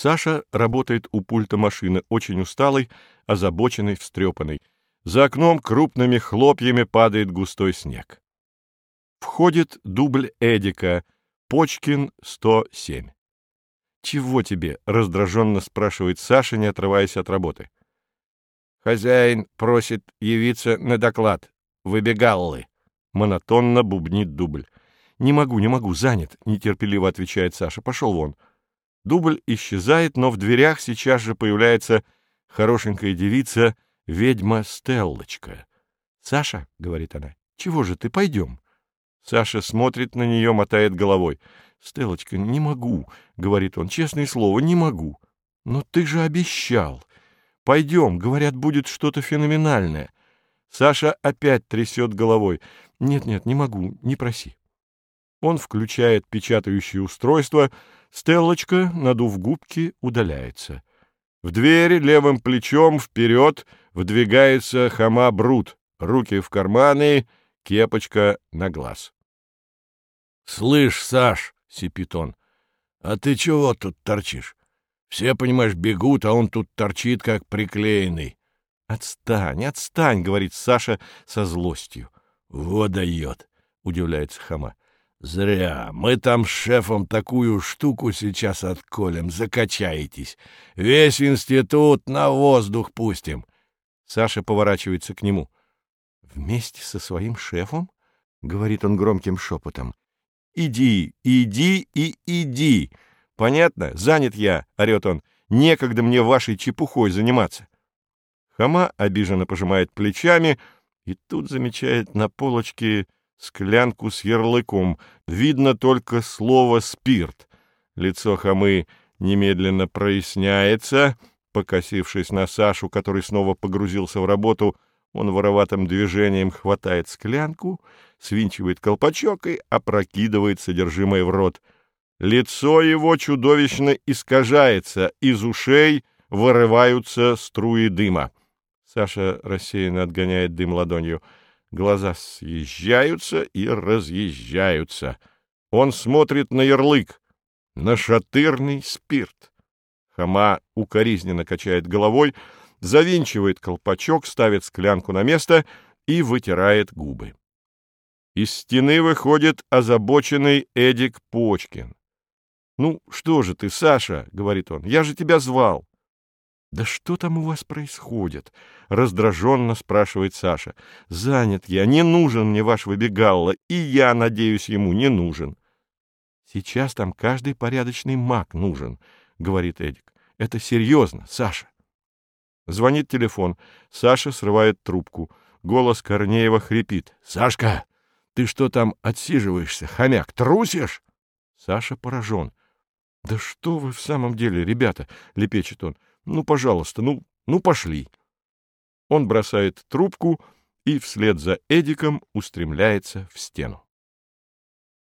Саша работает у пульта машины, очень усталый, озабоченный, встрепанный. За окном крупными хлопьями падает густой снег. Входит дубль Эдика, Почкин, 107. «Чего тебе?» — раздраженно спрашивает Саша, не отрываясь от работы. «Хозяин просит явиться на доклад. Выбегаллы», — монотонно бубнит дубль. «Не могу, не могу, занят», — нетерпеливо отвечает Саша. «Пошел вон». Дубль исчезает, но в дверях сейчас же появляется хорошенькая девица, ведьма Стеллочка. «Саша», — говорит она, — «чего же ты, пойдем?» Саша смотрит на нее, мотает головой. «Стеллочка, не могу», — говорит он, — «честное слово, не могу». «Но ты же обещал». «Пойдем», — говорят, будет что-то феноменальное. Саша опять трясет головой. «Нет-нет, не могу, не проси». Он включает печатающее устройство, Стеллочка, надув губки, удаляется. В двери левым плечом вперед вдвигается хама Брут, руки в карманы, кепочка на глаз. — Слышь, Саш, — сипит он, — а ты чего тут торчишь? Все, понимаешь, бегут, а он тут торчит, как приклеенный. — Отстань, отстань, — говорит Саша со злостью. — Вот дает, — удивляется хама. Зря. Мы там с шефом такую штуку сейчас отколем. Закачаетесь. Весь институт на воздух пустим. Саша поворачивается к нему. Вместе со своим шефом? Говорит он громким шепотом. Иди, иди и иди. Понятно? Занят я, орет он. Некогда мне вашей чепухой заниматься. Хама обиженно пожимает плечами и тут замечает на полочке склянку с ярлыком. Видно только слово «спирт». Лицо хамы немедленно проясняется. Покосившись на Сашу, который снова погрузился в работу, он вороватым движением хватает склянку, свинчивает колпачок и опрокидывает содержимое в рот. Лицо его чудовищно искажается, из ушей вырываются струи дыма. Саша рассеянно отгоняет дым ладонью — Глаза съезжаются и разъезжаются. Он смотрит на ярлык. На шатырный спирт. Хама укоризненно качает головой, завинчивает колпачок, ставит склянку на место и вытирает губы. Из стены выходит озабоченный Эдик Почкин. — Ну, что же ты, Саша, — говорит он, — я же тебя звал. «Да что там у вас происходит?» — раздраженно спрашивает Саша. «Занят я, не нужен мне ваш выбегалла, и я, надеюсь, ему не нужен». «Сейчас там каждый порядочный маг нужен», — говорит Эдик. «Это серьезно, Саша». Звонит телефон. Саша срывает трубку. Голос Корнеева хрипит. «Сашка, ты что там отсиживаешься, хомяк, трусишь?» Саша поражен. «Да что вы в самом деле, ребята?» — лепечет он. Ну, пожалуйста, ну, ну пошли. Он бросает трубку и вслед за Эдиком устремляется в стену.